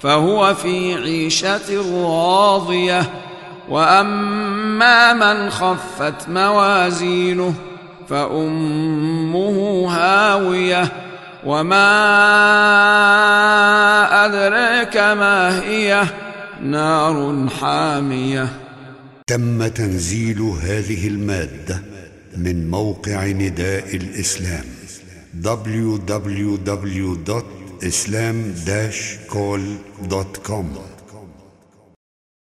فهو في عيشة راضية. وأما من خفت موازينه فأمه هاوية. وما أدريك ما هي؟ نار حامية. تم تنزيل هذه المادة من موقع نداء الإسلام islam-call.com